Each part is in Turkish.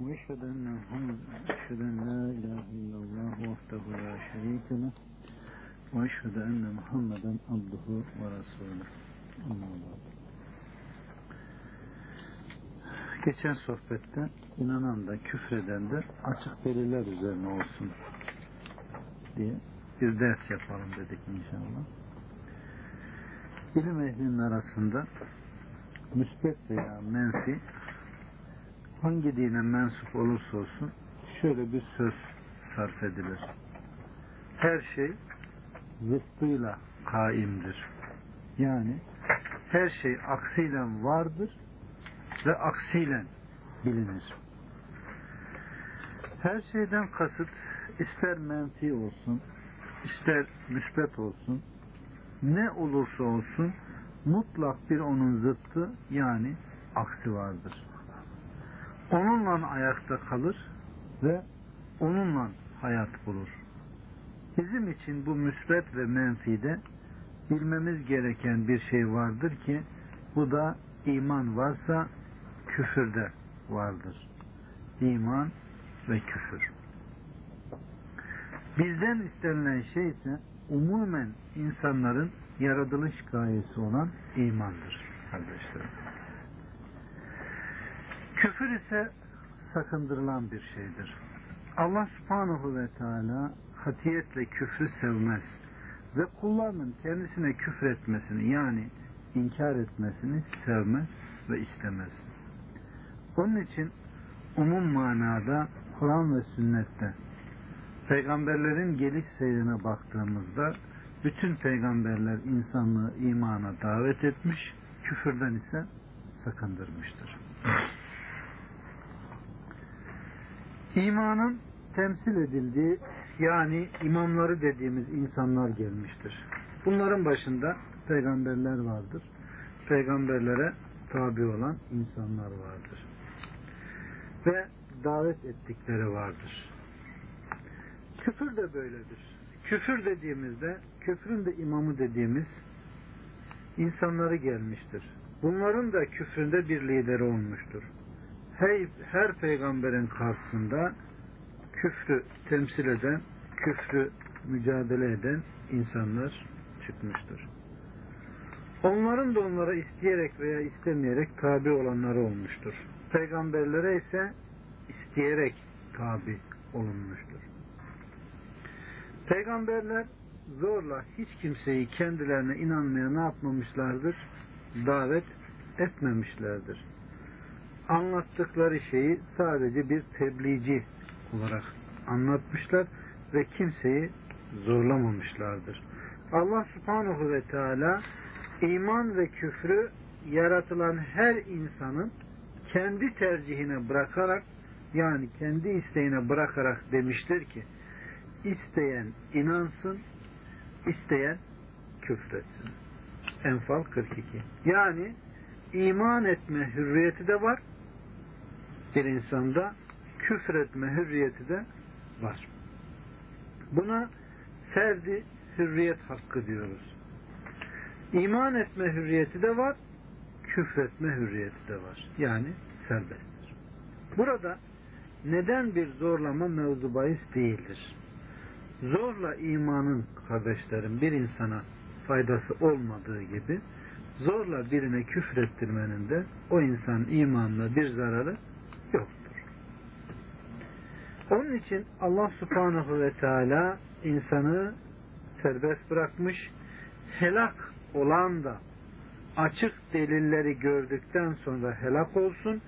واشهد ان محمد اشهد ان لا اله الا الله وحده لا شريك له واشهد ان محمدا عبده ورسوله اما بعد Geçen sohbette inanan da küfreden de açık deliller üzerine olsun diye bir ders yapalım dedik inşallah. İlim ehlinin arasında müsbet veya menfi hangi dine mensup olursa olsun şöyle bir söz sarf edilir. Her şey zıttıyla kaimdir. Yani her şey aksiyle vardır ve aksiyle bilinir. Her şeyden kasıt ister menfi olsun, ister müsbet olsun, ne olursa olsun mutlak bir onun zıttı yani aksi vardır. Onunla ayakta kalır ve onunla hayat bulur. Bizim için bu müsbet ve menfide bilmemiz gereken bir şey vardır ki bu da iman varsa küfürde vardır. İman ve küfür. Bizden istenilen şey ise umumen insanların yaratılış gayesi olan imandır kardeşlerim. Küfür ise sakındırılan bir şeydir. Allah subhanahu ve teala hatiyetle küfrü sevmez ve kullarının kendisine küfür etmesini yani inkar etmesini sevmez ve istemez. Onun için umum manada Kur'an ve sünnette peygamberlerin geliş seyrine baktığımızda bütün peygamberler insanlığı imana davet etmiş, küfürden ise sakındırmıştır. İmanın temsil edildiği yani imamları dediğimiz insanlar gelmiştir. Bunların başında peygamberler vardır. Peygamberlere tabi olan insanlar vardır. Ve davet ettikleri vardır. Küfür de böyledir. Küfür dediğimizde, küfrün de imamı dediğimiz insanları gelmiştir. Bunların da küfründe bir lideri olmuştur. Her, peygamberin karşısında küfrü temsil eden, küfrü mücadele eden insanlar çıkmıştır. Onların da onlara isteyerek veya istemeyerek tabi olanları olmuştur. Peygamberlere ise isteyerek tabi olunmuştur. Peygamberler zorla hiç kimseyi kendilerine inanmaya ne yapmamışlardır? Davet etmemişlerdir. Anlattıkları şeyi sadece bir tebliğci olarak anlatmışlar ve kimseyi zorlamamışlardır. Allah subhanahu ve teala iman ve küfrü yaratılan her insanın kendi tercihine bırakarak yani kendi isteğine bırakarak demiştir ki isteyen inansın, isteyen küfretsin. Enfal 42. Yani iman etme hürriyeti de var bir insanda, küfretme hürriyeti de var. Buna ferdi hürriyet hakkı diyoruz. İman etme hürriyeti de var, küfretme hürriyeti de var. Yani serbesttir. Burada neden bir zorlama mevzu bahis değildir. Zorla imanın kardeşlerim bir insana faydası olmadığı gibi zorla birine küfrettirmenin de o insan imanına bir zararı. Onun için Allah subhanahu ve teala insanı serbest bırakmış helak olan da açık delilleri gördükten sonra helak olsun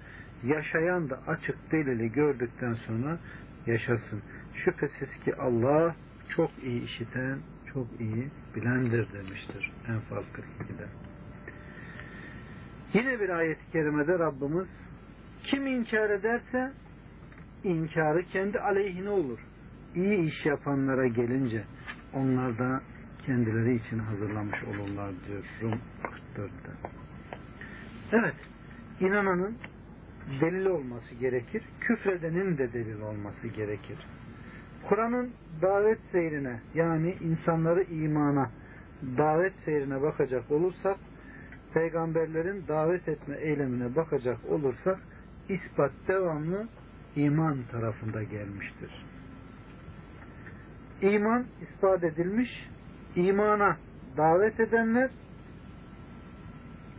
yaşayan da açık delili gördükten sonra yaşasın. Şüphesiz ki Allah çok iyi işiten, çok iyi bilendir demiştir Enfal 42'de. Yine bir ayet-i kerimede Rabbimiz kim inkar ederse inkarı kendi aleyhine olur. İyi iş yapanlara gelince onlar da kendileri için hazırlamış olurlar diyor Rum 44'te. Evet, inananın delil olması gerekir. Küfredenin de delil olması gerekir. Kur'an'ın davet seyrine yani insanları imana davet seyrine bakacak olursak peygamberlerin davet etme eylemine bakacak olursak ispat devamlı iman tarafında gelmiştir. İman ispat edilmiş, imana davet edenler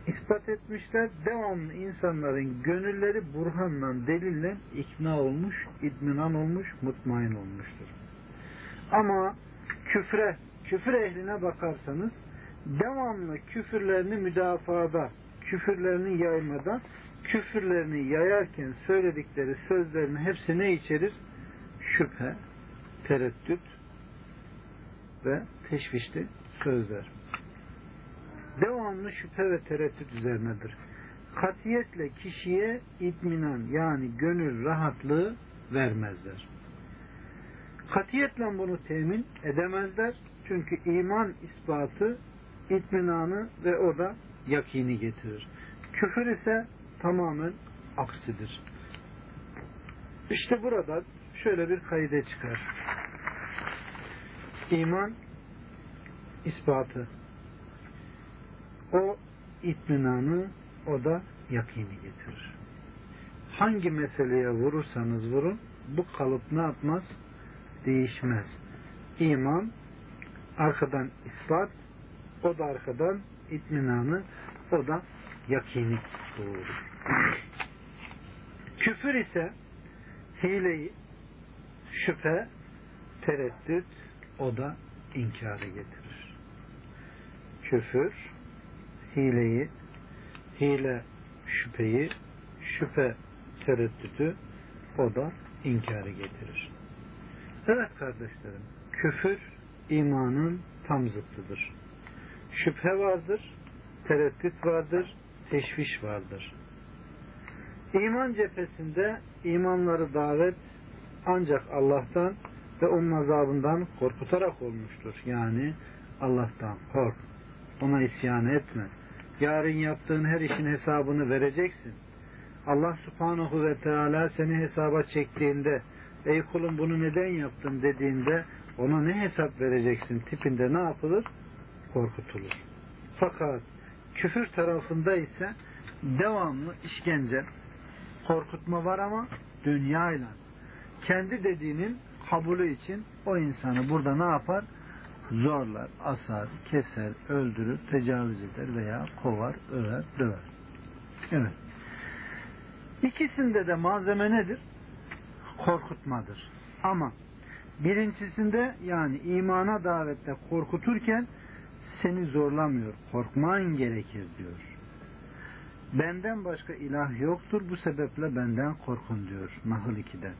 ispat etmişler. Devamlı insanların gönülleri burhanla, delille ikna olmuş, idminan olmuş, mutmain olmuştur. Ama küfre, küfür ehline bakarsanız devamlı küfürlerini müdafada, küfürlerini yaymada, küfürlerini yayarken söyledikleri sözlerin hepsi ne içerir? Şüphe, tereddüt ve teşvişli sözler. Devamlı şüphe ve tereddüt üzerinedir. Katiyetle kişiye itminan yani gönül rahatlığı vermezler. Katiyetle bunu temin edemezler. Çünkü iman ispatı itminanı ve o da yakini getirir. Küfür ise tamamen aksidir. İşte burada şöyle bir kaide çıkar. İman ispatı. O itminanı o da yakini getirir. Hangi meseleye vurursanız vurun bu kalıp ne yapmaz? Değişmez. İman arkadan ispat o da arkadan itminanı o da yakini doğurur. Küfür ise hileyi, şüphe, tereddüt o da inkarı getirir. Küfür, hileyi, hile şüpheyi, şüphe tereddütü o da inkarı getirir. Evet kardeşlerim, küfür imanın tam zıttıdır. Şüphe vardır, tereddüt vardır, teşviş vardır. İman cephesinde imanları davet ancak Allah'tan ve onun azabından korkutarak olmuştur. Yani Allah'tan kork. Ona isyan etme. Yarın yaptığın her işin hesabını vereceksin. Allah subhanahu ve teala seni hesaba çektiğinde ey kulum bunu neden yaptın dediğinde ona ne hesap vereceksin tipinde ne yapılır? Korkutulur. Fakat küfür tarafında ise devamlı işkence, korkutma var ama dünyayla. Kendi dediğinin kabulü için o insanı burada ne yapar? Zorlar, asar, keser, öldürür, tecavüz eder veya kovar, över, döver. Evet. İkisinde de malzeme nedir? Korkutmadır. Ama birincisinde yani imana davette korkuturken seni zorlamıyor. Korkman gerekir diyor. Benden başka ilah yoktur. Bu sebeple benden korkun diyor. Nahl 2'de.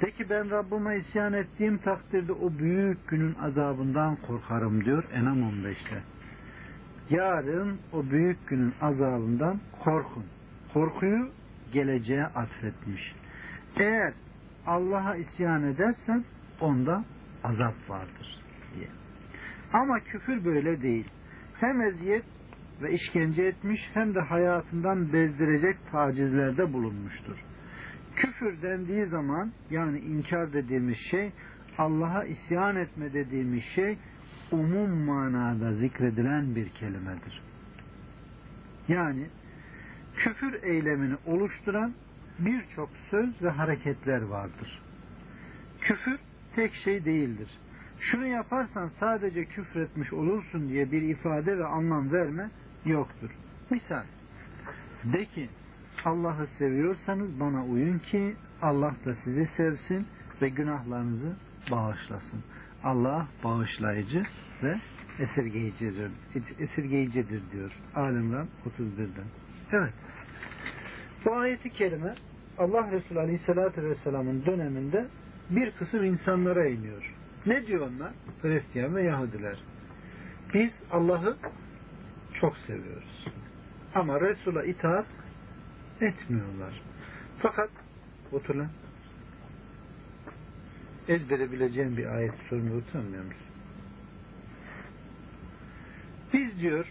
De ki ben Rabbime isyan ettiğim takdirde o büyük günün azabından korkarım diyor Enam 15'te. Yarın o büyük günün azabından korkun. Korkuyu geleceğe atfetmiş. Eğer Allah'a isyan edersen onda azap vardır. Ama küfür böyle değil. Hem eziyet ve işkence etmiş hem de hayatından bezdirecek tacizlerde bulunmuştur. Küfür dendiği zaman yani inkar dediğimiz şey Allah'a isyan etme dediğimiz şey umum manada zikredilen bir kelimedir. Yani küfür eylemini oluşturan birçok söz ve hareketler vardır. Küfür tek şey değildir. Şunu yaparsan sadece küfretmiş olursun diye bir ifade ve anlam verme yoktur. Misal, de ki Allah'ı seviyorsanız bana uyun ki Allah da sizi sevsin ve günahlarınızı bağışlasın. Allah bağışlayıcı ve esirgeyicidir, esirgeyicidir diyor. Alimran 31'den. Evet. Bu ayeti kerime Allah Resulü Aleyhisselatü Vesselam'ın döneminde bir kısım insanlara iniyor. Ne diyor onlar? Hristiyan ve Yahudiler. Biz Allah'ı çok seviyoruz. Ama Resul'a itaat etmiyorlar. Fakat otur lan. Ezbere bir ayet sorunu utanmıyor musun? Biz diyor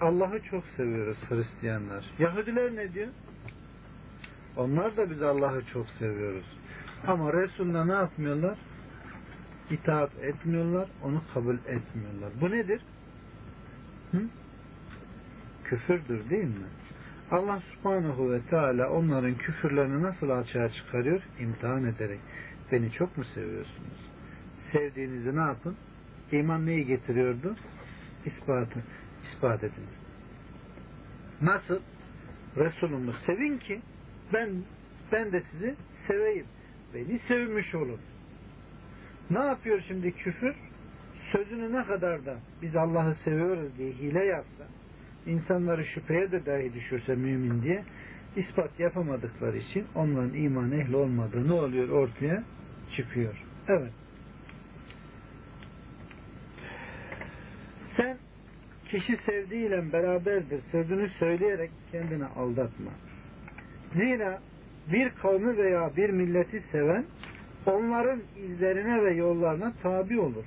Allah'ı çok seviyoruz Hristiyanlar. Yahudiler ne diyor? Onlar da biz Allah'ı çok seviyoruz. Ama Resul'la ne yapmıyorlar? İtaat etmiyorlar, onu kabul etmiyorlar. Bu nedir? Hı? Küfürdür değil mi? Allah subhanahu ve teala onların küfürlerini nasıl açığa çıkarıyor? İmtihan ederek. Beni çok mu seviyorsunuz? Sevdiğinizi ne yapın? İman neyi getiriyordu? İspatı. İspat edin. Nasıl? Resulümü sevin ki ben ben de sizi seveyim. Beni sevmiş olun. Ne yapıyor şimdi küfür? Sözünü ne kadar da biz Allah'ı seviyoruz diye hile yapsa, insanları şüpheye de dahi düşürse mümin diye ispat yapamadıkları için onların iman ehli olmadığı ne oluyor ortaya çıkıyor. Evet. Sen kişi sevdiğiyle beraberdir sözünü söyleyerek kendini aldatma. Zira bir kavmi veya bir milleti seven onların izlerine ve yollarına tabi olur.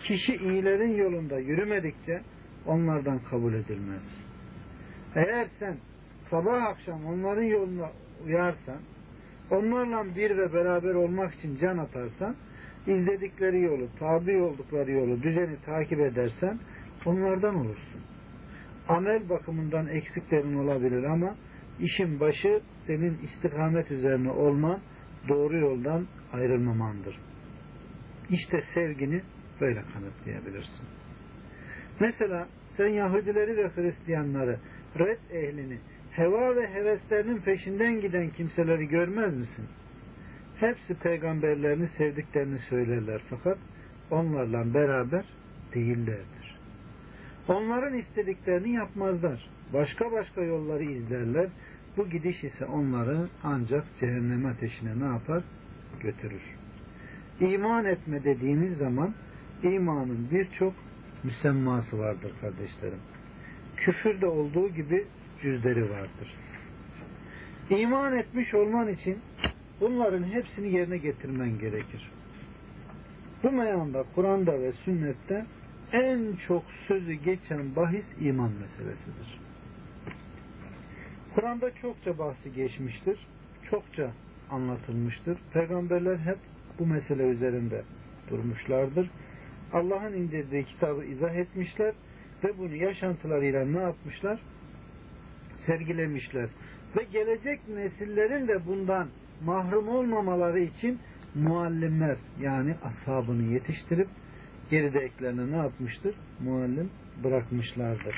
Kişi iyilerin yolunda yürümedikçe onlardan kabul edilmez. Eğer sen sabah akşam onların yoluna uyarsan, onlarla bir ve beraber olmak için can atarsan, izledikleri yolu, tabi oldukları yolu, düzeni takip edersen onlardan olursun. Amel bakımından eksiklerin olabilir ama işin başı senin istikamet üzerine olma, doğru yoldan ayrılmamandır. İşte sevgini böyle kanıtlayabilirsin. Mesela sen Yahudileri ve Hristiyanları, red ehlini, heva ve heveslerinin peşinden giden kimseleri görmez misin? Hepsi peygamberlerini sevdiklerini söylerler fakat onlarla beraber değillerdir. Onların istediklerini yapmazlar. Başka başka yolları izlerler. Bu gidiş ise onları ancak cehennem ateşine ne yapar? Götürür. İman etme dediğimiz zaman imanın birçok müsemması vardır kardeşlerim. Küfürde olduğu gibi cüzleri vardır. İman etmiş olman için bunların hepsini yerine getirmen gerekir. Bu meyanda Kur'an'da ve sünnette en çok sözü geçen bahis iman meselesidir. Kur'an'da çokça bahsi geçmiştir. Çokça anlatılmıştır. Peygamberler hep bu mesele üzerinde durmuşlardır. Allah'ın indirdiği kitabı izah etmişler ve bunu yaşantılarıyla ne yapmışlar? Sergilemişler. Ve gelecek nesillerin de bundan mahrum olmamaları için muallimler yani ashabını yetiştirip geridekilerine ne yapmıştır? Muallim bırakmışlardır.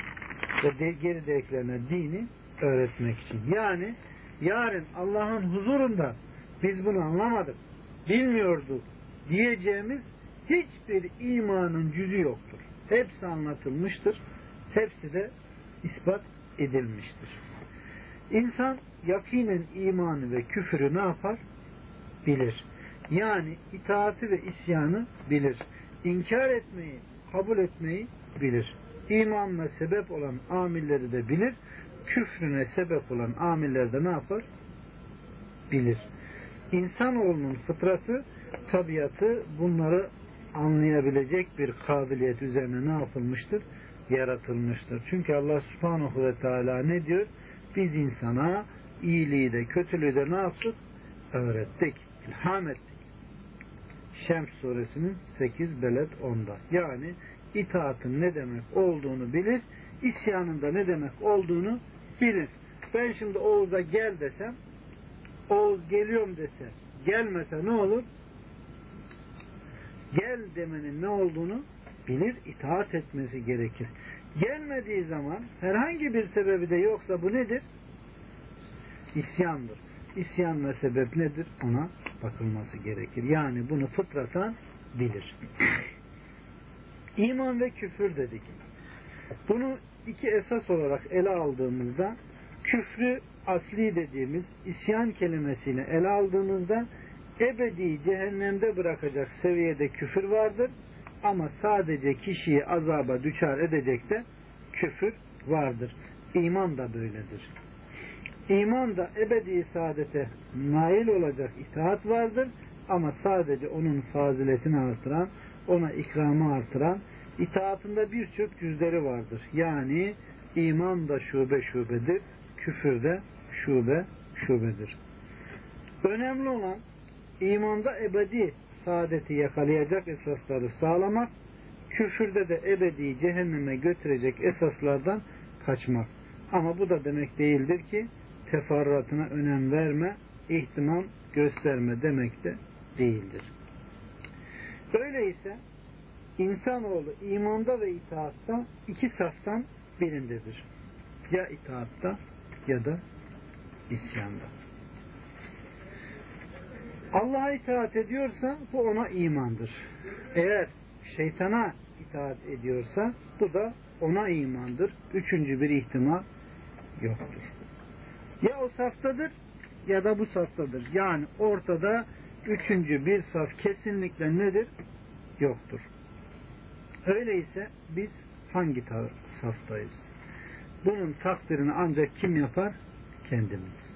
Ve de, geridekilerine dini öğretmek için. Yani yarın Allah'ın huzurunda biz bunu anlamadık, bilmiyorduk diyeceğimiz hiçbir imanın cüzü yoktur. Hepsi anlatılmıştır. Hepsi de ispat edilmiştir. İnsan yakinen imanı ve küfürü ne yapar? Bilir. Yani itaati ve isyanı bilir. İnkar etmeyi, kabul etmeyi bilir. İmanla sebep olan amilleri de bilir. Küfrüne sebep olan amilleri de ne yapar? Bilir. İnsanoğlunun fıtratı, tabiatı bunları anlayabilecek bir kabiliyet üzerine ne yapılmıştır? Yaratılmıştır. Çünkü Allah subhanahu ve teala ne diyor? Biz insana iyiliği de kötülüğü de ne yaptık? Öğrettik. ilham ettik. Şems suresinin 8 belet 10'da. Yani itaatın ne demek olduğunu bilir, isyanın da ne demek olduğunu bilir. Ben şimdi Oğuz'a gel desem, Oğuz geliyorum dese, gelmese ne olur? Gel demenin ne olduğunu bilir, itaat etmesi gerekir. Gelmediği zaman herhangi bir sebebi de yoksa bu nedir? İsyandır. İsyan ve sebep nedir? Ona bakılması gerekir. Yani bunu fıtratan bilir. İman ve küfür dedik. Bunu iki esas olarak ele aldığımızda küfrü asli dediğimiz isyan kelimesiyle ele aldığımızda ebedi cehennemde bırakacak seviyede küfür vardır ama sadece kişiyi azaba düçar edecek de küfür vardır. İman da böyledir. İman da ebedi saadete nail olacak itaat vardır ama sadece onun faziletini artıran, ona ikramı artıran, itaatında birçok cüzleri vardır. Yani iman da şube şubedir, küfür de şube şubedir. Önemli olan imanda ebedi saadeti yakalayacak esasları sağlamak, küfürde de ebedi cehenneme götürecek esaslardan kaçmak. Ama bu da demek değildir ki teferruatına önem verme, ihtimam gösterme demek de değildir. Öyleyse insanoğlu imanda ve itaatta iki saftan birindedir. Ya itaatta ya da isyanda. Allah'a itaat ediyorsa bu ona imandır. Eğer şeytana itaat ediyorsa bu da ona imandır. Üçüncü bir ihtimal yoktur. Ya o saftadır ya da bu saftadır. Yani ortada üçüncü bir saf kesinlikle nedir? Yoktur. Öyleyse biz hangi saftayız? Bunun takdirini ancak kim yapar? Kendimiz.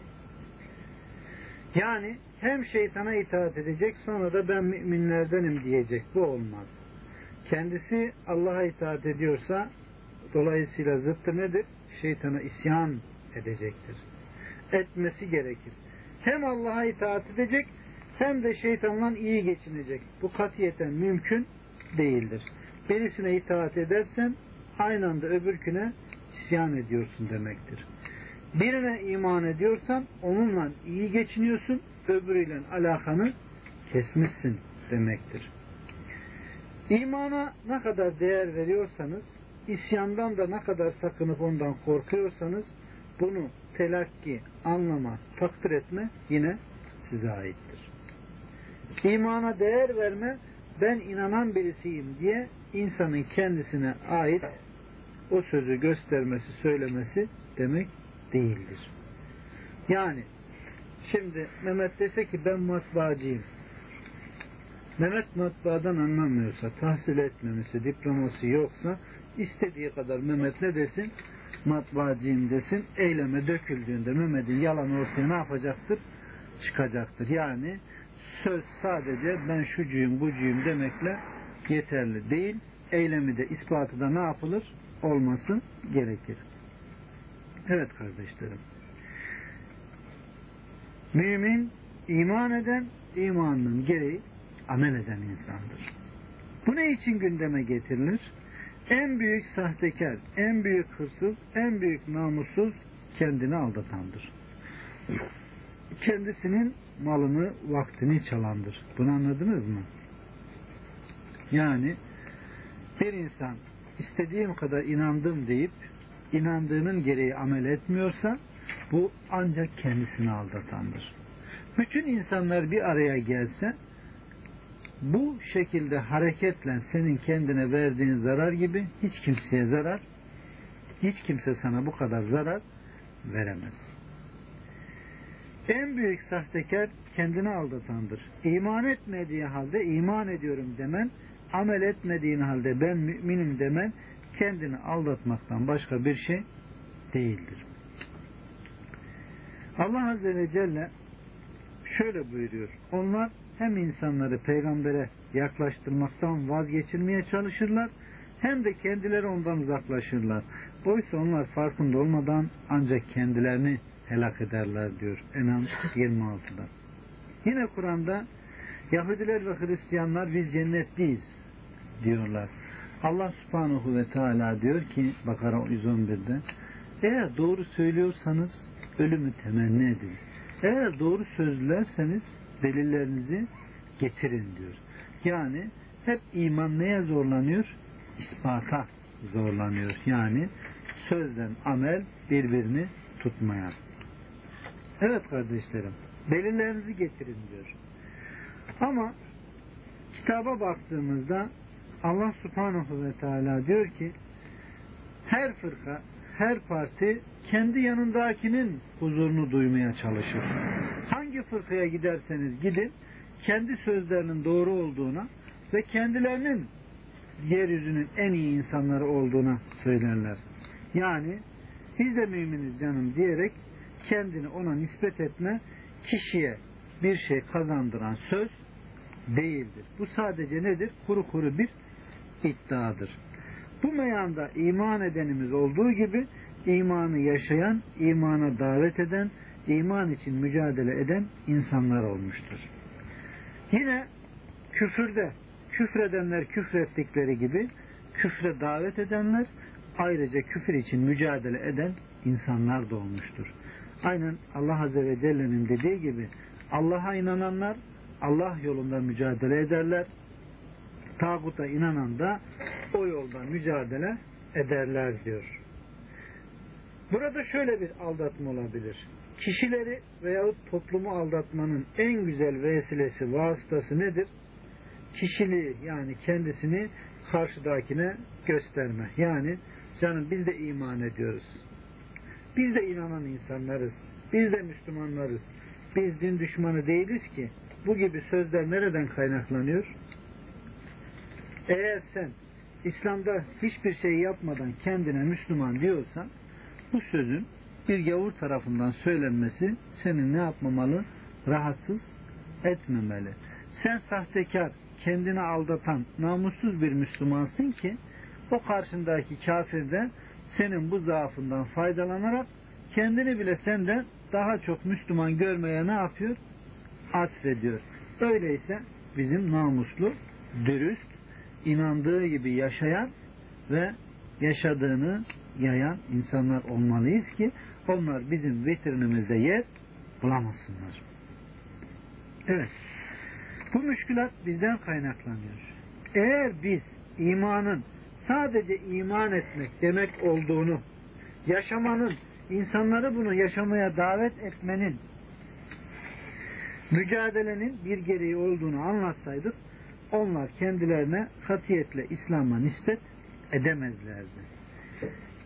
Yani hem şeytana itaat edecek sonra da ben müminlerdenim diyecek. Bu olmaz. Kendisi Allah'a itaat ediyorsa dolayısıyla zıttı nedir? Şeytana isyan edecektir. Etmesi gerekir. Hem Allah'a itaat edecek hem de şeytanla iyi geçinecek. Bu katiyeten mümkün değildir. Birisine itaat edersen aynı anda öbürküne isyan ediyorsun demektir. Birine iman ediyorsan onunla iyi geçiniyorsun, öbürüyle alakanı kesmişsin demektir. İmana ne kadar değer veriyorsanız, isyandan da ne kadar sakınıp ondan korkuyorsanız, bunu telakki, anlama, takdir etme yine size aittir. İmana değer verme, ben inanan birisiyim diye insanın kendisine ait o sözü göstermesi, söylemesi demek değildir. Yani şimdi Mehmet dese ki ben matbaacıyım. Mehmet matbaadan anlamıyorsa, tahsil etmemesi, diploması yoksa istediği kadar Mehmet ne desin? Matbaacıyım desin. Eyleme döküldüğünde Mehmet'in yalan ortaya ne yapacaktır? Çıkacaktır. Yani söz sadece ben şucuyum bucuyum demekle yeterli değil. Eylemi de ispatı da ne yapılır? Olması gerekir. Evet kardeşlerim. Mümin iman eden, imanının gereği amel eden insandır. Bu ne için gündeme getirilir? En büyük sahtekar, en büyük hırsız, en büyük namussuz kendini aldatandır. Kendisinin malını, vaktini çalandır. Bunu anladınız mı? Yani bir insan istediğim kadar inandım deyip inandığının gereği amel etmiyorsa bu ancak kendisini aldatandır. Bütün insanlar bir araya gelse bu şekilde hareketle senin kendine verdiğin zarar gibi hiç kimseye zarar hiç kimse sana bu kadar zarar veremez. En büyük sahtekar kendini aldatandır. İman etmediği halde iman ediyorum demen, amel etmediğin halde ben müminim demen kendini aldatmaktan başka bir şey değildir. Allah Azze ve Celle şöyle buyuruyor. Onlar hem insanları peygambere yaklaştırmaktan vazgeçirmeye çalışırlar hem de kendileri ondan uzaklaşırlar. Oysa onlar farkında olmadan ancak kendilerini helak ederler diyor Enam 26'da. Yine Kur'an'da Yahudiler ve Hristiyanlar biz cennetliyiz diyorlar. Allah subhanahu ve teala diyor ki Bakara 111'de eğer doğru söylüyorsanız ölümü temenni edin. Eğer doğru sözlerseniz delillerinizi getirin diyor. Yani hep iman neye zorlanıyor? İspata zorlanıyor. Yani sözden amel birbirini tutmaya. Evet kardeşlerim, delillerinizi getirin diyor. Ama kitaba baktığımızda Allah subhanahu ve teala diyor ki her fırka, her parti kendi yanındakinin huzurunu duymaya çalışır. Hangi fırkaya giderseniz gidin, kendi sözlerinin doğru olduğuna ve kendilerinin yeryüzünün en iyi insanları olduğuna söylerler. Yani biz de müminiz canım diyerek kendini ona nispet etme kişiye bir şey kazandıran söz değildir. Bu sadece nedir? Kuru kuru bir iddiadır. Bu meyanda iman edenimiz olduğu gibi imanı yaşayan, imana davet eden, iman için mücadele eden insanlar olmuştur. Yine küfürde küfredenler küfrettikleri gibi küfre davet edenler ayrıca küfür için mücadele eden insanlar doğmuştur. Aynen Allah Azze ve Celle'nin dediği gibi Allah'a inananlar Allah yolunda mücadele ederler. Tağuta inanan da o yolda mücadele ederler diyor. Burada şöyle bir aldatma olabilir. Kişileri veyahut toplumu aldatmanın en güzel vesilesi, vasıtası nedir? Kişiliği yani kendisini karşıdakine gösterme. Yani canım biz de iman ediyoruz. Biz de inanan insanlarız. Biz de Müslümanlarız. Biz din düşmanı değiliz ki. Bu gibi sözler nereden kaynaklanıyor? Eğer sen İslam'da hiçbir şey yapmadan kendine Müslüman diyorsan bu sözün bir gavur tarafından söylenmesi senin ne yapmamalı? Rahatsız etmemeli. Sen sahtekar, kendini aldatan, namussuz bir Müslümansın ki o karşındaki kafir de senin bu zaafından faydalanarak kendini bile senden daha çok Müslüman görmeye ne yapıyor? Atfediyor. Öyleyse bizim namuslu, dürüst, inandığı gibi yaşayan ve yaşadığını yayan insanlar olmalıyız ki onlar bizim vitrinimizde yer bulamasınlar. Evet. Bu müşkülat bizden kaynaklanıyor. Eğer biz imanın sadece iman etmek demek olduğunu, yaşamanın, insanları bunu yaşamaya davet etmenin, mücadelenin bir gereği olduğunu anlatsaydık, onlar kendilerine katiyetle İslam'a nispet edemezlerdi.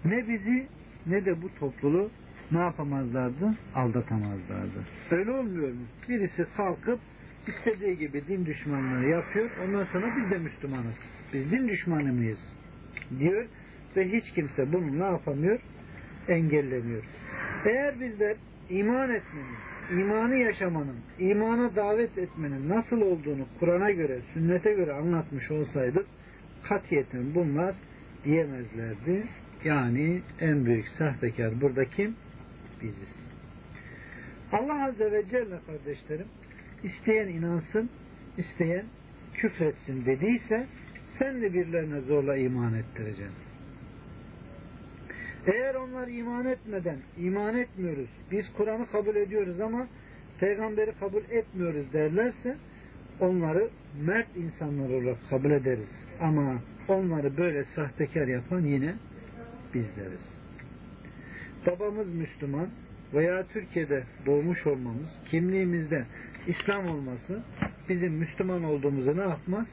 Ne bizi ne de bu topluluğu ne yapamazlardı? Aldatamazlardı. Öyle olmuyor mu? Birisi kalkıp istediği gibi din düşmanlığı yapıyor. Ondan sonra biz de Müslümanız. Biz din düşmanı mıyız? Diyor ve hiç kimse bunu ne yapamıyor? Engellemiyor. Eğer bizler iman etmenin, imanı yaşamanın, imana davet etmenin nasıl olduğunu Kur'an'a göre, sünnete göre anlatmış olsaydık katiyeten bunlar diyemezlerdi. Yani en büyük sahtekar burada kim? Biziz. Allah Azze ve Celle kardeşlerim isteyen inansın, isteyen küfretsin dediyse sen de birilerine zorla iman ettireceksin. Eğer onlar iman etmeden iman etmiyoruz, biz Kur'an'ı kabul ediyoruz ama peygamberi kabul etmiyoruz derlerse onları mert insanlar olarak kabul ederiz. Ama onları böyle sahtekar yapan yine bizleriz. Babamız Müslüman veya Türkiye'de doğmuş olmamız, kimliğimizde İslam olması bizim Müslüman olduğumuzu ne yapmaz?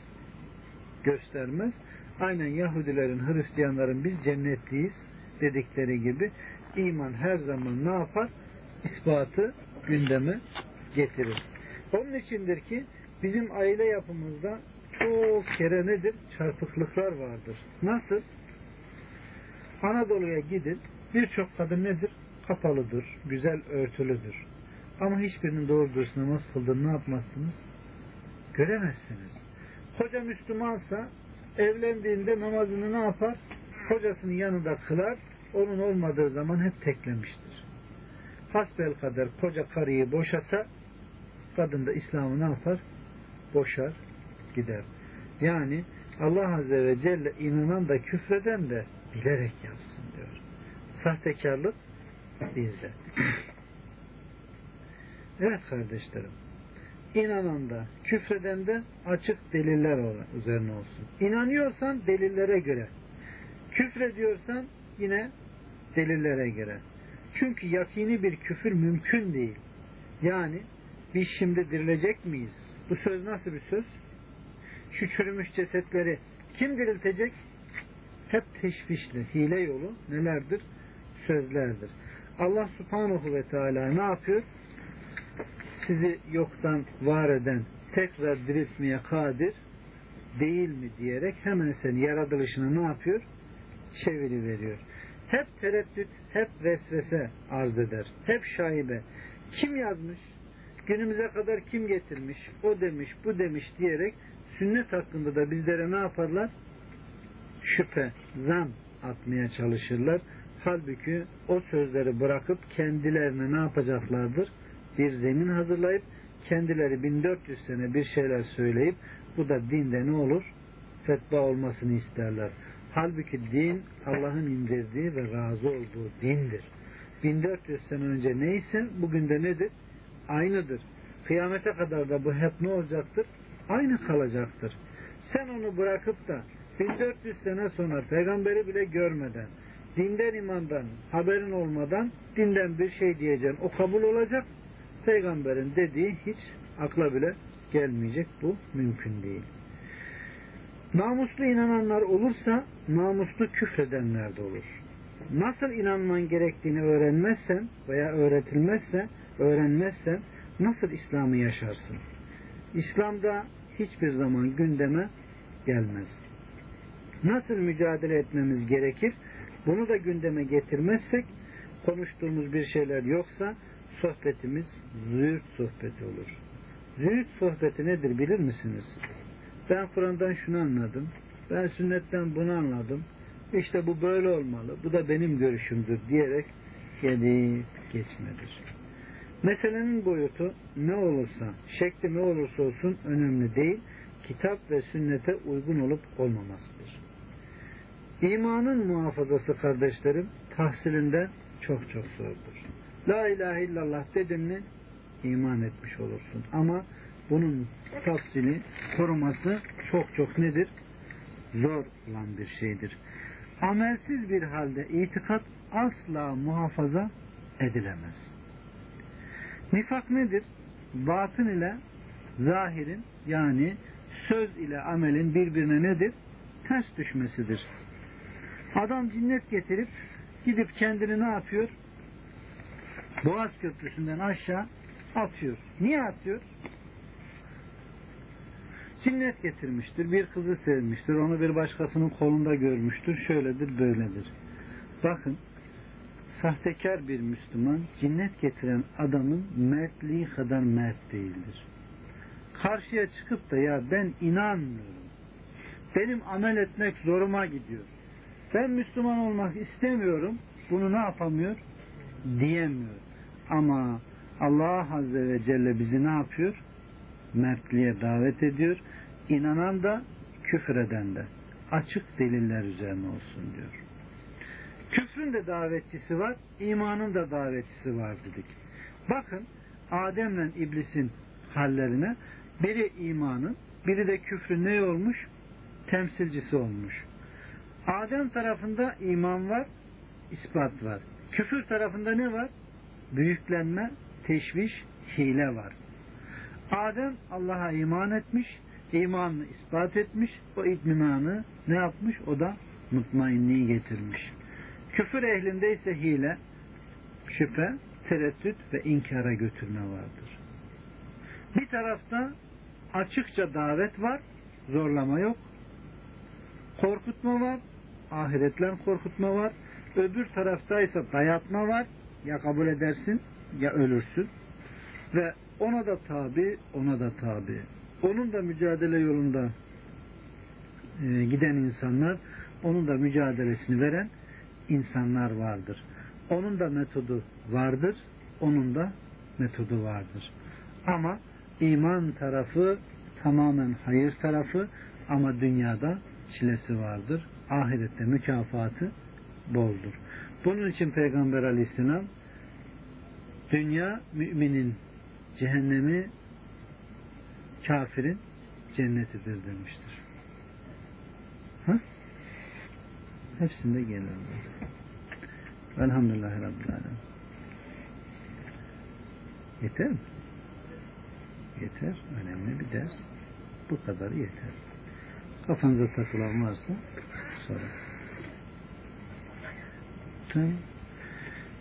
Göstermez. Aynen Yahudilerin, Hristiyanların biz cennetliyiz dedikleri gibi iman her zaman ne yapar? İspatı gündeme getirir. Onun içindir ki bizim aile yapımızda çok kere nedir? Çarpıklıklar vardır. Nasıl? Anadolu'ya gidin birçok kadın nedir? Kapalıdır, güzel örtülüdür. Ama hiçbirinin doğru dürüst namaz kıldığını ne yapmazsınız? Göremezsiniz. Koca Müslümansa evlendiğinde namazını ne yapar? Kocasının yanında kılar, onun olmadığı zaman hep teklemiştir. Hasbel kadar koca karıyı boşasa kadın da İslam'ı ne yapar? Boşar, gider. Yani Allah Azze ve Celle inanan da küfreden de bilerek yapsın diyor. Sahtekarlık bizde. evet kardeşlerim. İnanan da küfreden de açık deliller üzerine olsun. İnanıyorsan delillere göre. Küfrediyorsan yine delillere göre. Çünkü yakini bir küfür mümkün değil. Yani biz şimdi dirilecek miyiz? Bu söz nasıl bir söz? Şu çürümüş cesetleri kim diriltecek? Hep teşvişli, hile yolu nelerdir? Sözlerdir. Allah subhanahu ve teala ne yapıyor? Sizi yoktan var eden, tekrar diriltmeye kadir değil mi diyerek hemen seni yaratılışını ne yapıyor? Çeviri veriyor. Hep tereddüt, hep vesvese arz eder. Hep şaibe. Kim yazmış? Günümüze kadar kim getirmiş? O demiş, bu demiş diyerek sünnet hakkında da bizlere ne yaparlar? Şüphe, zan atmaya çalışırlar. Halbuki o sözleri bırakıp kendilerine ne yapacaklardır? Bir zemin hazırlayıp kendileri 1400 sene bir şeyler söyleyip bu da dinde ne olur? Fetva olmasını isterler. Halbuki din Allah'ın indirdiği ve razı olduğu dindir. 1400 sene önce neyse bugün de nedir? Aynıdır. Kıyamete kadar da bu hep ne olacaktır? Aynı kalacaktır. Sen onu bırakıp da 1400 sene sonra peygamberi bile görmeden, dinden imandan haberin olmadan dinden bir şey diyeceksin. O kabul olacak. Peygamberin dediği hiç akla bile gelmeyecek. Bu mümkün değil. Namuslu inananlar olursa namuslu küfredenler de olur. Nasıl inanman gerektiğini öğrenmezsen veya öğretilmezse, öğrenmezsen nasıl İslam'ı yaşarsın? İslam'da hiçbir zaman gündeme gelmez. Nasıl mücadele etmemiz gerekir? Bunu da gündeme getirmezsek, konuştuğumuz bir şeyler yoksa sohbetimiz züğürt sohbeti olur. Züğürt sohbeti nedir bilir misiniz? Ben Kur'an'dan şunu anladım. Ben sünnetten bunu anladım. İşte bu böyle olmalı. Bu da benim görüşümdür diyerek gelip geçmedir. Meselenin boyutu ne olursa, şekli ne olursa olsun önemli değil. Kitap ve sünnete uygun olup olmamasıdır. İmanın muhafazası kardeşlerim tahsilinde çok çok zordur. La ilahe illallah dedin mi iman etmiş olursun. Ama bunun tafsili, koruması çok çok nedir? Zor olan bir şeydir. Amelsiz bir halde itikat asla muhafaza edilemez. Nifak nedir? Batın ile zahirin yani söz ile amelin birbirine nedir? Ters düşmesidir. Adam cinnet getirip gidip kendini ne yapıyor? Boğaz Köprüsü'nden aşağı atıyor. Niye atıyor? Cinnet getirmiştir. Bir kızı sevmiştir. Onu bir başkasının kolunda görmüştür. Şöyledir, böyledir. Bakın sahtekar bir Müslüman cinnet getiren adamın mertliği kadar mert değildir. Karşıya çıkıp da ya ben inanmıyorum. Benim amel etmek zoruma gidiyor. Ben Müslüman olmak istemiyorum. Bunu ne yapamıyor? Diyemiyor. Ama Allah Azze ve Celle bizi ne yapıyor? Mertliğe davet ediyor. İnanan da küfür eden de açık deliller üzerine olsun diyor. Küfrün de davetçisi var, imanın da davetçisi var dedik. Bakın Adem'le iblisin hallerine biri imanın, biri de küfrün ne olmuş? Temsilcisi olmuş. Adem tarafında iman var, ispat var. Küfür tarafında ne var? Büyüklenme, teşviş, hile var. Adem Allah'a iman etmiş, imanını ispat etmiş, o imanı ne yapmış? O da mutmainliği getirmiş. Küfür ehlinde ise hile, şüphe, tereddüt ve inkara götürme vardır. Bir tarafta açıkça davet var, zorlama yok. Korkutma var, ahiretle korkutma var. Öbür tarafta ise dayatma var, ya kabul edersin ya ölürsün. Ve ona da tabi, ona da tabi. Onun da mücadele yolunda e, giden insanlar, onun da mücadelesini veren insanlar vardır. Onun da metodu vardır, onun da metodu vardır. Ama iman tarafı tamamen hayır tarafı ama dünyada çilesi vardır. Ahirette mükafatı boldur. Bunun için Peygamber aleyhisselam dünya müminin cehennemi kafirin cennetidir demiştir. Ha? Hepsinde gelir. Elhamdülillah Rabbil Alem. Yeter mi? Yeter. Önemli bir ders. Bu kadarı yeter. Kafanıza takılan varsa sorun. सकते हैं